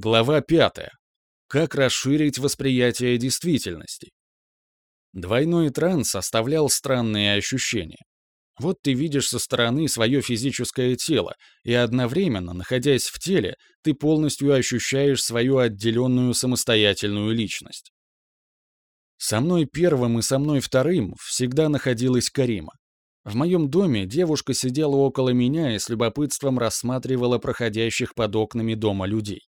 Глава 5. Как расширить восприятие действительности? Двойной транс оставлял странные ощущения. Вот ты видишь со стороны свое физическое тело, и одновременно, находясь в теле, ты полностью ощущаешь свою отделенную самостоятельную личность. Со мной первым и со мной вторым всегда находилась Карима. В моем доме девушка сидела около меня и с любопытством рассматривала проходящих под окнами дома людей.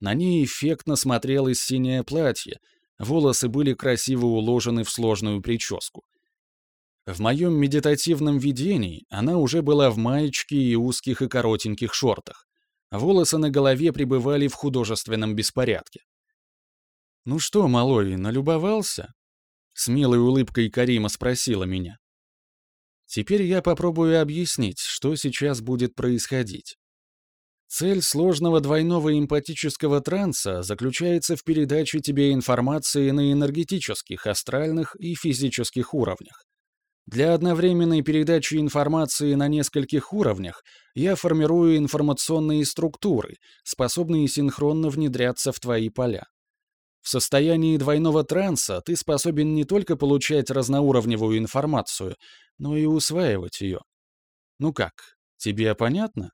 На ней эффектно смотрелось синее платье, волосы были красиво уложены в сложную прическу. В моем медитативном видении она уже была в маечке и узких и коротеньких шортах. Волосы на голове пребывали в художественном беспорядке. «Ну что, малой, налюбовался?» С милой улыбкой Карима спросила меня. Теперь я попробую объяснить, что сейчас будет происходить. Цель сложного двойного эмпатического транса заключается в передаче тебе информации на энергетических, астральных и физических уровнях. Для одновременной передачи информации на нескольких уровнях я формирую информационные структуры, способные синхронно внедряться в твои поля. В состоянии двойного транса ты способен не только получать разноуровневую информацию, но и усваивать ее. Ну как, тебе понятно?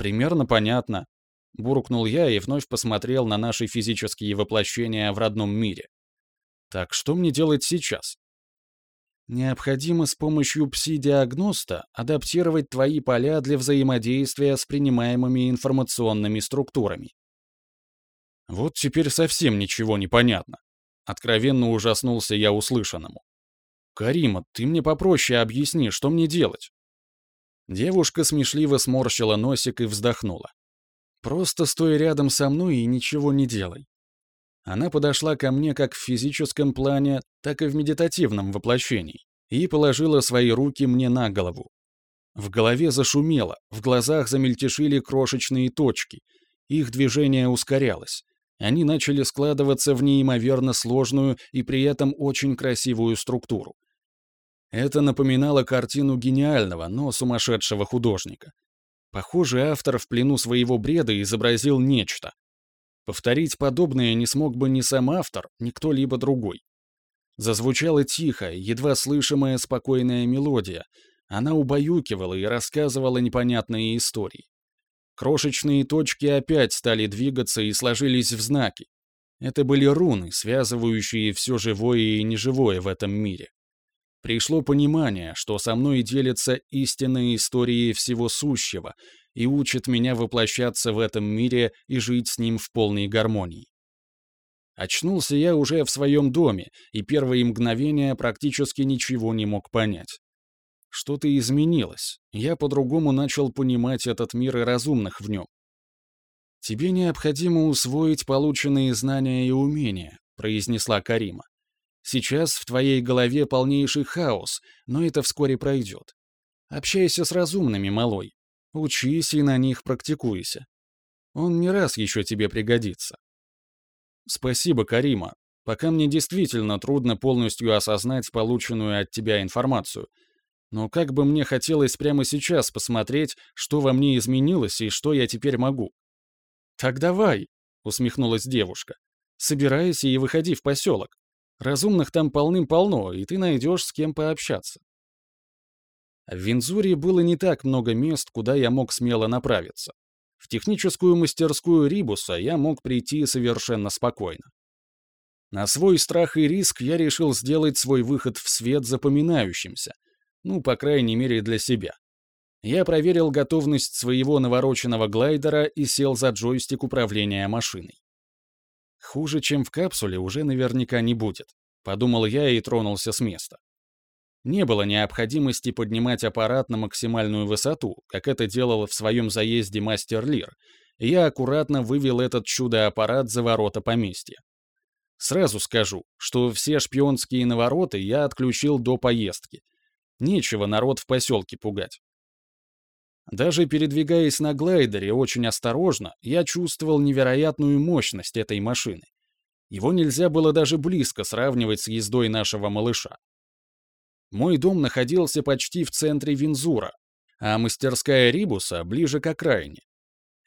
«Примерно понятно», — буркнул я и вновь посмотрел на наши физические воплощения в родном мире. «Так что мне делать сейчас?» Необходимо с помощью пси-диагноста адаптировать твои поля для взаимодействия с принимаемыми информационными структурами. Вот теперь совсем ничего не понятно. Откровенно ужаснулся я услышанному. «Карима, ты мне попроще объясни, что мне делать?» Девушка смешливо сморщила носик и вздохнула. «Просто стой рядом со мной и ничего не делай». Она подошла ко мне как в физическом плане, так и в медитативном воплощении и положила свои руки мне на голову. В голове зашумело, в глазах замельтешили крошечные точки. Их движение ускорялось. Они начали складываться в неимоверно сложную и при этом очень красивую структуру. Это напоминало картину гениального, но сумасшедшего художника. Похоже, автор в плену своего бреда изобразил нечто. Повторить подобное не смог бы ни сам автор, ни кто-либо другой. Зазвучала тихая, едва слышимая спокойная мелодия. Она убаюкивала и рассказывала непонятные истории. Крошечные точки опять стали двигаться и сложились в знаки. Это были руны, связывающие все живое и неживое в этом мире. Пришло понимание, что со мной делятся истинные истории всего сущего и учат меня воплощаться в этом мире и жить с ним в полной гармонии. Очнулся я уже в своем доме, и первые мгновения практически ничего не мог понять. Что-то изменилось, я по-другому начал понимать этот мир и разумных в нем. «Тебе необходимо усвоить полученные знания и умения», — произнесла Карима. Сейчас в твоей голове полнейший хаос, но это вскоре пройдет. Общайся с разумными, малой. Учись и на них практикуйся. Он не раз еще тебе пригодится. Спасибо, Карима. Пока мне действительно трудно полностью осознать полученную от тебя информацию. Но как бы мне хотелось прямо сейчас посмотреть, что во мне изменилось и что я теперь могу. «Так давай», — усмехнулась девушка. «Собирайся и выходи в поселок. Разумных там полным-полно, и ты найдешь с кем пообщаться. В Винзуре было не так много мест, куда я мог смело направиться. В техническую мастерскую Рибуса я мог прийти совершенно спокойно. На свой страх и риск я решил сделать свой выход в свет запоминающимся, ну, по крайней мере, для себя. Я проверил готовность своего навороченного глайдера и сел за джойстик управления машиной. Хуже, чем в капсуле, уже наверняка не будет, подумал я и тронулся с места. Не было необходимости поднимать аппарат на максимальную высоту, как это делал в своем заезде мастер Лир, и я аккуратно вывел этот чудо-аппарат за ворота поместья. Сразу скажу, что все шпионские навороты я отключил до поездки. Нечего народ в поселке пугать. Даже передвигаясь на глайдере очень осторожно, я чувствовал невероятную мощность этой машины. Его нельзя было даже близко сравнивать с ездой нашего малыша. Мой дом находился почти в центре Винзура, а мастерская Рибуса ближе к окраине.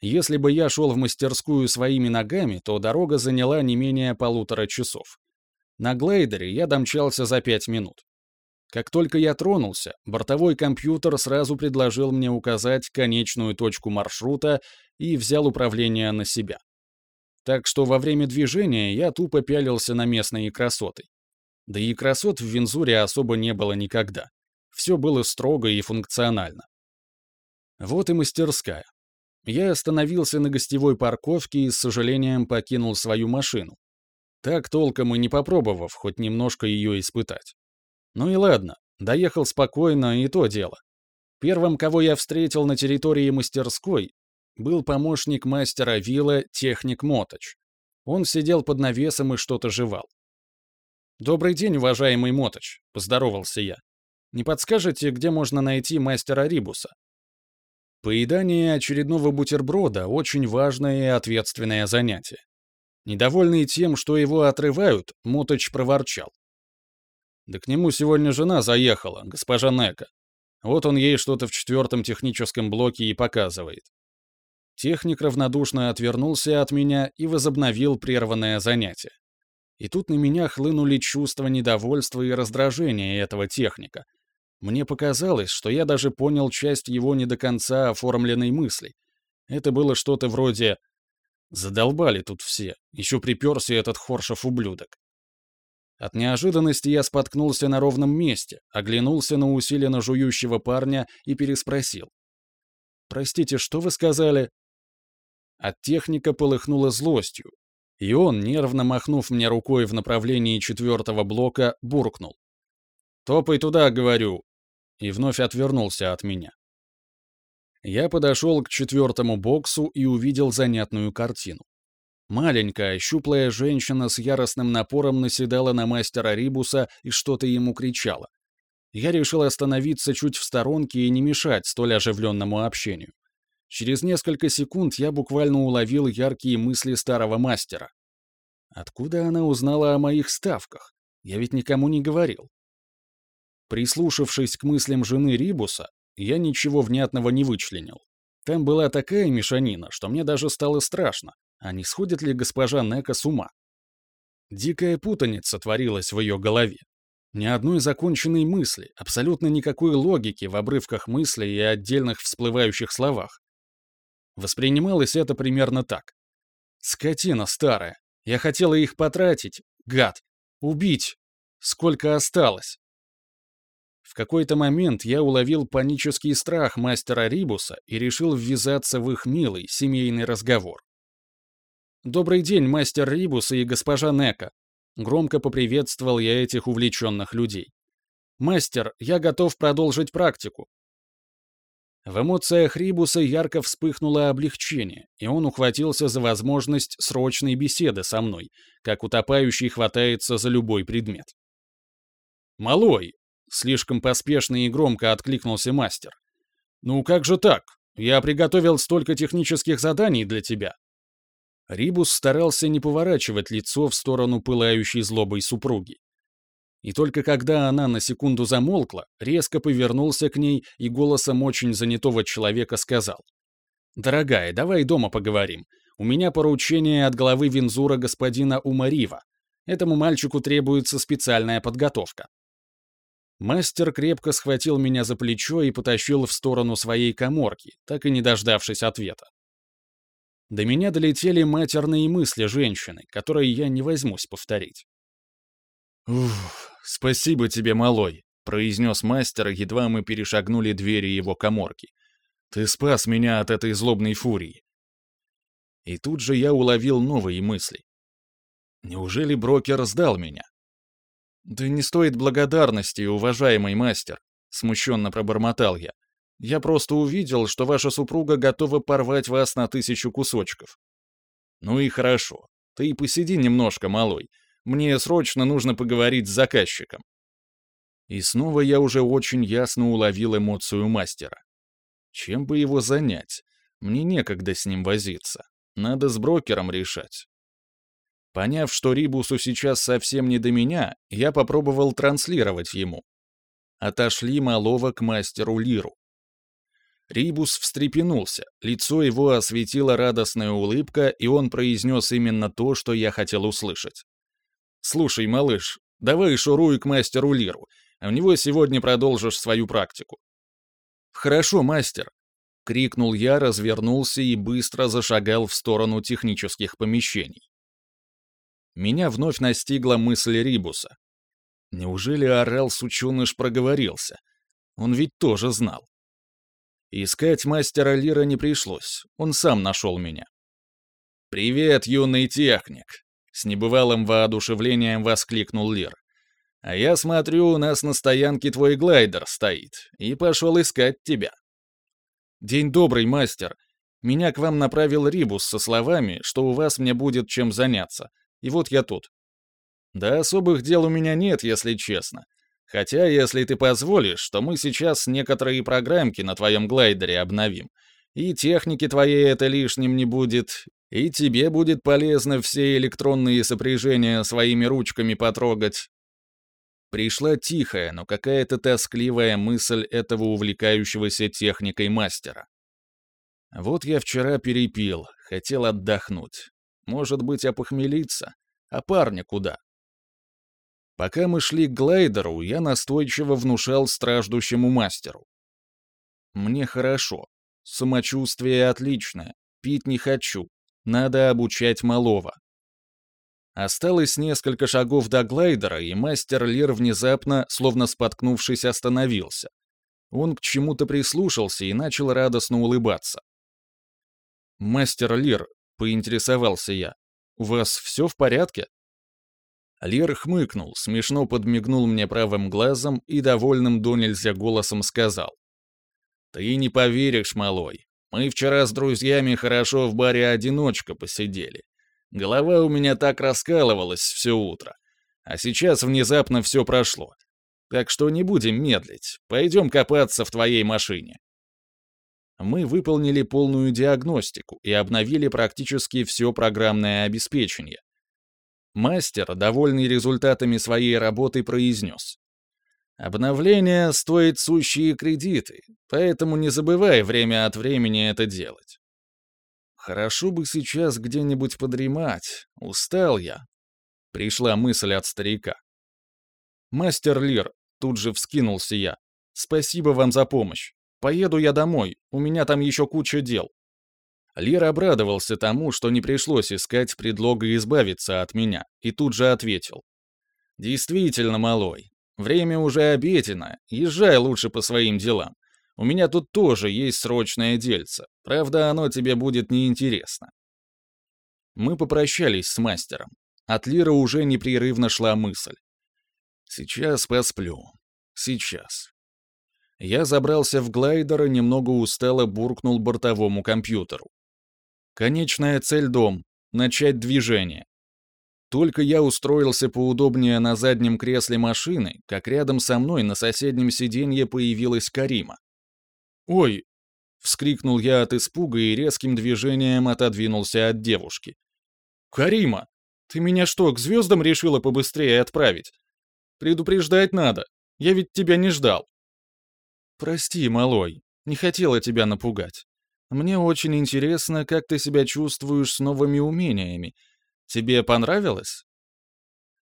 Если бы я шел в мастерскую своими ногами, то дорога заняла не менее полутора часов. На глейдере я домчался за пять минут. Как только я тронулся, бортовой компьютер сразу предложил мне указать конечную точку маршрута и взял управление на себя. Так что во время движения я тупо пялился на местные красоты. Да и красот в Винзуре особо не было никогда. Все было строго и функционально. Вот и мастерская. Я остановился на гостевой парковке и с сожалением покинул свою машину. Так толком и не попробовав хоть немножко ее испытать. Ну и ладно, доехал спокойно, и то дело. Первым, кого я встретил на территории мастерской, был помощник мастера вилла техник Моточ. Он сидел под навесом и что-то жевал. «Добрый день, уважаемый Моточ», — поздоровался я. «Не подскажете, где можно найти мастера Рибуса?» Поедание очередного бутерброда — очень важное и ответственное занятие. Недовольный тем, что его отрывают, Моточ проворчал. «Да к нему сегодня жена заехала, госпожа Нека. Вот он ей что-то в четвертом техническом блоке и показывает». Техник равнодушно отвернулся от меня и возобновил прерванное занятие. И тут на меня хлынули чувства недовольства и раздражения этого техника, мне показалось, что я даже понял часть его не до конца оформленной мысли. Это было что-то вроде «Задолбали тут все, еще приперся этот Хоршев-ублюдок». От неожиданности я споткнулся на ровном месте, оглянулся на усиленно жующего парня и переспросил. «Простите, что вы сказали?» От техника полыхнуло злостью, и он, нервно махнув мне рукой в направлении четвертого блока, буркнул. «Топай туда, говорю, и вновь отвернулся от меня. Я подошел к четвертому боксу и увидел занятную картину. Маленькая, щуплая женщина с яростным напором наседала на мастера Рибуса и что-то ему кричала. Я решил остановиться чуть в сторонке и не мешать столь оживленному общению. Через несколько секунд я буквально уловил яркие мысли старого мастера. Откуда она узнала о моих ставках? Я ведь никому не говорил. Прислушавшись к мыслям жены Рибуса, я ничего внятного не вычленил. Там была такая мешанина, что мне даже стало страшно, а не сходит ли госпожа Нека с ума. Дикая путаница творилась в ее голове. Ни одной законченной мысли, абсолютно никакой логики в обрывках мыслей и отдельных всплывающих словах. Воспринималось это примерно так. «Скотина старая. Я хотела их потратить. Гад. Убить. Сколько осталось?» В какой-то момент я уловил панический страх мастера Рибуса и решил ввязаться в их милый семейный разговор. «Добрый день, мастер Рибус и госпожа Нека!» Громко поприветствовал я этих увлеченных людей. «Мастер, я готов продолжить практику». В эмоциях Рибуса ярко вспыхнуло облегчение, и он ухватился за возможность срочной беседы со мной, как утопающий хватается за любой предмет. «Малой, Слишком поспешно и громко откликнулся мастер. «Ну как же так? Я приготовил столько технических заданий для тебя». Рибус старался не поворачивать лицо в сторону пылающей злобой супруги. И только когда она на секунду замолкла, резко повернулся к ней и голосом очень занятого человека сказал. «Дорогая, давай дома поговорим. У меня поручение от главы Винзура господина Умарива. Этому мальчику требуется специальная подготовка. Мастер крепко схватил меня за плечо и потащил в сторону своей коморки, так и не дождавшись ответа. До меня долетели матерные мысли женщины, которые я не возьмусь повторить. «Уф, спасибо тебе, малой», — произнес мастер, едва мы перешагнули двери его коморки. «Ты спас меня от этой злобной фурии». И тут же я уловил новые мысли. Неужели брокер сдал меня? «Да не стоит благодарности, уважаемый мастер», — смущенно пробормотал я. «Я просто увидел, что ваша супруга готова порвать вас на тысячу кусочков». «Ну и хорошо. Ты и посиди немножко, малой. Мне срочно нужно поговорить с заказчиком». И снова я уже очень ясно уловил эмоцию мастера. Чем бы его занять? Мне некогда с ним возиться. Надо с брокером решать. Поняв, что Рибусу сейчас совсем не до меня, я попробовал транслировать ему. Отошли малого к мастеру Лиру. Рибус встрепенулся, лицо его осветила радостная улыбка, и он произнес именно то, что я хотел услышать. «Слушай, малыш, давай шуруй к мастеру Лиру, а у него сегодня продолжишь свою практику». «Хорошо, мастер», — крикнул я, развернулся и быстро зашагал в сторону технических помещений. Меня вновь настигла мысль Рибуса. Неужели орел сученыш проговорился? Он ведь тоже знал. Искать мастера Лира не пришлось, он сам нашел меня. «Привет, юный техник!» — с небывалым воодушевлением воскликнул Лир. «А я смотрю, у нас на стоянке твой глайдер стоит, и пошел искать тебя». «День добрый, мастер. Меня к вам направил Рибус со словами, что у вас мне будет чем заняться. И вот я тут». «Да особых дел у меня нет, если честно. Хотя, если ты позволишь, то мы сейчас некоторые программки на твоем глайдере обновим. И техники твоей это лишним не будет, и тебе будет полезно все электронные сопряжения своими ручками потрогать. Пришла тихая, но какая-то тоскливая мысль этого увлекающегося техникой мастера. Вот я вчера перепил, хотел отдохнуть. Может быть, опохмелиться? А парня куда? Пока мы шли к глайдеру, я настойчиво внушал страждущему мастеру. «Мне хорошо. Самочувствие отличное. Пить не хочу. Надо обучать малого». Осталось несколько шагов до глайдера, и мастер Лир внезапно, словно споткнувшись, остановился. Он к чему-то прислушался и начал радостно улыбаться. «Мастер Лир», — поинтересовался я, — «у вас все в порядке?» Лир хмыкнул, смешно подмигнул мне правым глазом и довольным до голосом сказал. «Ты не поверишь, малой. Мы вчера с друзьями хорошо в баре «Одиночка» посидели. Голова у меня так раскалывалась все утро. А сейчас внезапно все прошло. Так что не будем медлить. Пойдем копаться в твоей машине». Мы выполнили полную диагностику и обновили практически все программное обеспечение, Мастер, довольный результатами своей работы, произнес. «Обновление стоит сущие кредиты, поэтому не забывай время от времени это делать». «Хорошо бы сейчас где-нибудь подремать, устал я», — пришла мысль от старика. «Мастер Лир», — тут же вскинулся я, — «спасибо вам за помощь. Поеду я домой, у меня там еще куча дел». Лир обрадовался тому, что не пришлось искать предлога избавиться от меня, и тут же ответил. «Действительно, малой, время уже обедено, езжай лучше по своим делам. У меня тут тоже есть срочное дельце, правда, оно тебе будет неинтересно». Мы попрощались с мастером. От Лира уже непрерывно шла мысль. «Сейчас посплю. Сейчас». Я забрался в глайдер и немного устало буркнул бортовому компьютеру. Конечная цель — дом. Начать движение. Только я устроился поудобнее на заднем кресле машины, как рядом со мной на соседнем сиденье появилась Карима. «Ой!» — вскрикнул я от испуга и резким движением отодвинулся от девушки. «Карима! Ты меня что, к звездам решила побыстрее отправить? Предупреждать надо. Я ведь тебя не ждал». «Прости, малой, не хотела тебя напугать. Мне очень интересно, как ты себя чувствуешь с новыми умениями. Тебе понравилось?»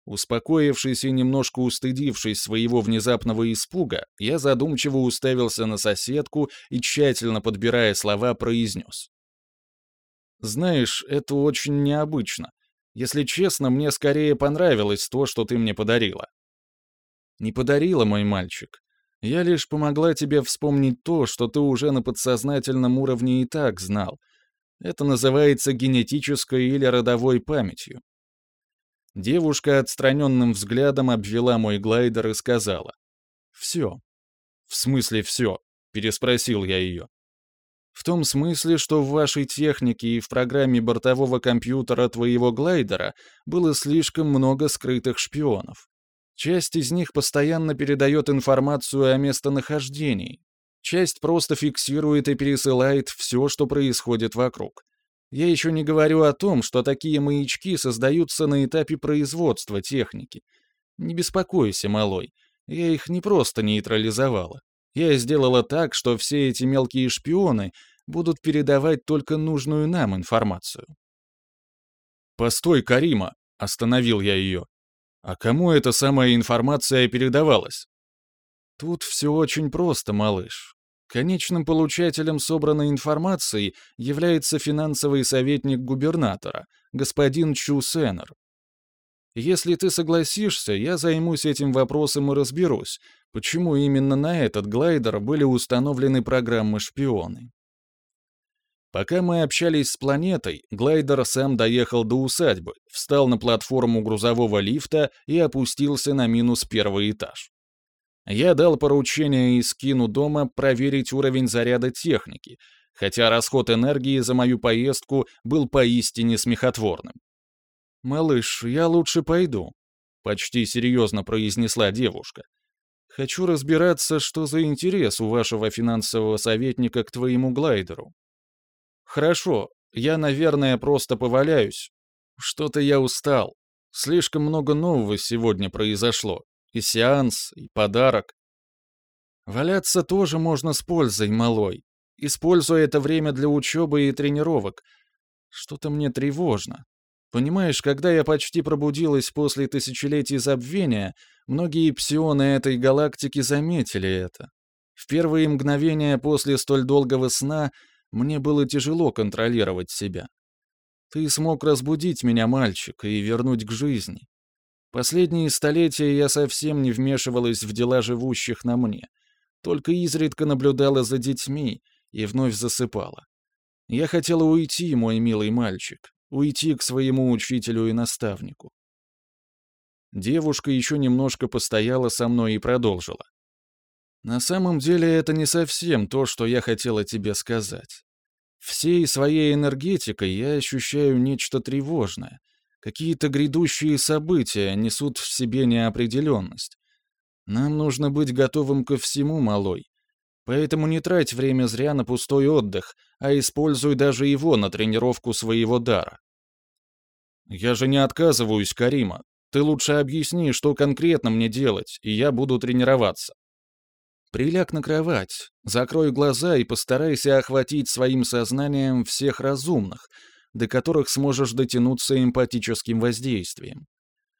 Успокоившись и немножко устыдившись своего внезапного испуга, я задумчиво уставился на соседку и, тщательно подбирая слова, произнес. «Знаешь, это очень необычно. Если честно, мне скорее понравилось то, что ты мне подарила». «Не подарила, мой мальчик. Я лишь помогла тебе вспомнить то, что ты уже на подсознательном уровне и так знал. Это называется генетической или родовой памятью. Девушка отстраненным взглядом обвела мой глайдер и сказала. «Все». «В смысле все?» — переспросил я ее. «В том смысле, что в вашей технике и в программе бортового компьютера твоего глайдера было слишком много скрытых шпионов. Часть из них постоянно передает информацию о местонахождении. Часть просто фиксирует и пересылает все, что происходит вокруг. Я еще не говорю о том, что такие маячки создаются на этапе производства техники. Не беспокойся, малой, я их не просто нейтрализовала. Я сделала так, что все эти мелкие шпионы будут передавать только нужную нам информацию. «Постой, Карима!» — остановил я ее. «А кому эта самая информация передавалась?» Тут все очень просто, малыш. Конечным получателем собранной информации является финансовый советник губернатора, господин Чу Сеннер. Если ты согласишься, я займусь этим вопросом и разберусь, почему именно на этот глайдер были установлены программы-шпионы. Пока мы общались с планетой, глайдер сам доехал до усадьбы, встал на платформу грузового лифта и опустился на минус первый этаж. Я дал поручение Искину дома проверить уровень заряда техники, хотя расход энергии за мою поездку был поистине смехотворным. «Малыш, я лучше пойду», — почти серьезно произнесла девушка. «Хочу разбираться, что за интерес у вашего финансового советника к твоему глайдеру». «Хорошо, я, наверное, просто поваляюсь. Что-то я устал. Слишком много нового сегодня произошло. И сеанс, и подарок. Валяться тоже можно с пользой, малой. Используя это время для учебы и тренировок. Что-то мне тревожно. Понимаешь, когда я почти пробудилась после тысячелетий забвения, многие псионы этой галактики заметили это. В первые мгновения после столь долгого сна мне было тяжело контролировать себя. Ты смог разбудить меня, мальчик, и вернуть к жизни. Последние столетия я совсем не вмешивалась в дела живущих на мне, только изредка наблюдала за детьми и вновь засыпала. Я хотела уйти, мой милый мальчик, уйти к своему учителю и наставнику. Девушка еще немножко постояла со мной и продолжила. На самом деле это не совсем то, что я хотела тебе сказать. Всей своей энергетикой я ощущаю нечто тревожное. Какие-то грядущие события несут в себе неопределенность. Нам нужно быть готовым ко всему, малой. Поэтому не трать время зря на пустой отдых, а используй даже его на тренировку своего дара. Я же не отказываюсь, Карима. Ты лучше объясни, что конкретно мне делать, и я буду тренироваться. Приляг на кровать, закрой глаза и постарайся охватить своим сознанием всех разумных, до которых сможешь дотянуться эмпатическим воздействием.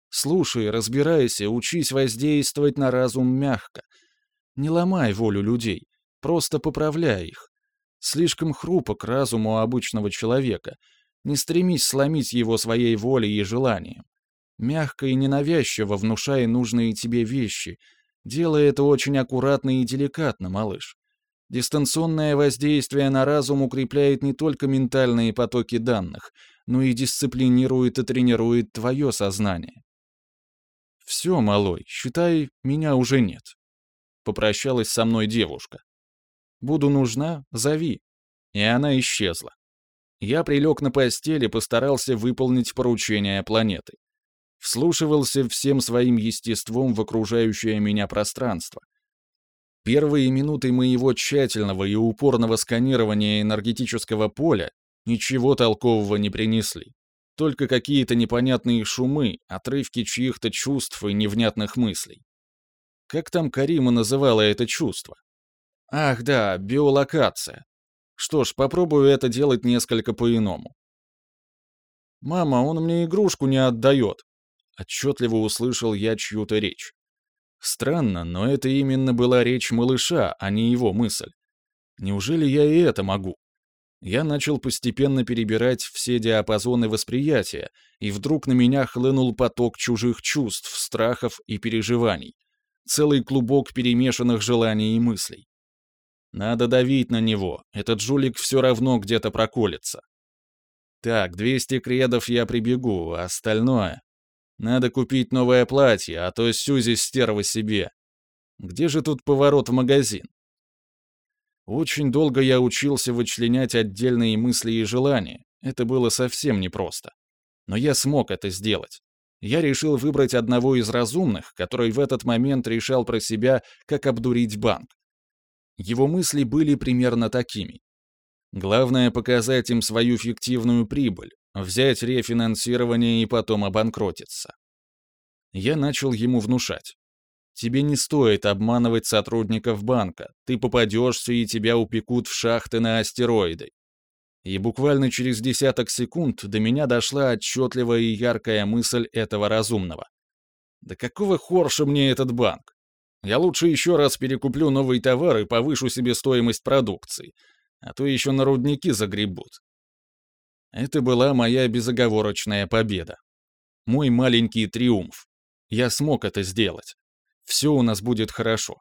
Слушай, разбирайся, учись воздействовать на разум мягко. Не ломай волю людей, просто поправляй их. Слишком хрупок разуму обычного человека. Не стремись сломить его своей волей и желанием. Мягко и ненавязчиво внушай нужные тебе вещи — Делай это очень аккуратно и деликатно, малыш. Дистанционное воздействие на разум укрепляет не только ментальные потоки данных, но и дисциплинирует и тренирует твое сознание. «Все, малой, считай, меня уже нет», — попрощалась со мной девушка. «Буду нужна, зови». И она исчезла. Я прилег на постель и постарался выполнить поручение планеты вслушивался всем своим естеством в окружающее меня пространство. Первые минуты моего тщательного и упорного сканирования энергетического поля ничего толкового не принесли. Только какие-то непонятные шумы, отрывки чьих-то чувств и невнятных мыслей. Как там Карима называла это чувство? Ах да, биолокация. Что ж, попробую это делать несколько по-иному. «Мама, он мне игрушку не отдает», отчетливо услышал я чью-то речь. Странно, но это именно была речь малыша, а не его мысль. Неужели я и это могу? Я начал постепенно перебирать все диапазоны восприятия, и вдруг на меня хлынул поток чужих чувств, страхов и переживаний. Целый клубок перемешанных желаний и мыслей. Надо давить на него, этот жулик все равно где-то проколется. Так, 200 кредов я прибегу, а остальное... Надо купить новое платье, а то Сюзи стерва себе. Где же тут поворот в магазин? Очень долго я учился вычленять отдельные мысли и желания. Это было совсем непросто. Но я смог это сделать. Я решил выбрать одного из разумных, который в этот момент решал про себя, как обдурить банк. Его мысли были примерно такими. Главное — показать им свою фиктивную прибыль, взять рефинансирование и потом обанкротиться. Я начал ему внушать. Тебе не стоит обманывать сотрудников банка. Ты попадешься, и тебя упекут в шахты на астероиды. И буквально через десяток секунд до меня дошла отчетливая и яркая мысль этого разумного. Да какого хорша мне этот банк? Я лучше еще раз перекуплю новый товар и повышу себе стоимость продукции, а то еще на рудники загребут. Это была моя безоговорочная победа. Мой маленький триумф. Я смог это сделать. Все у нас будет хорошо.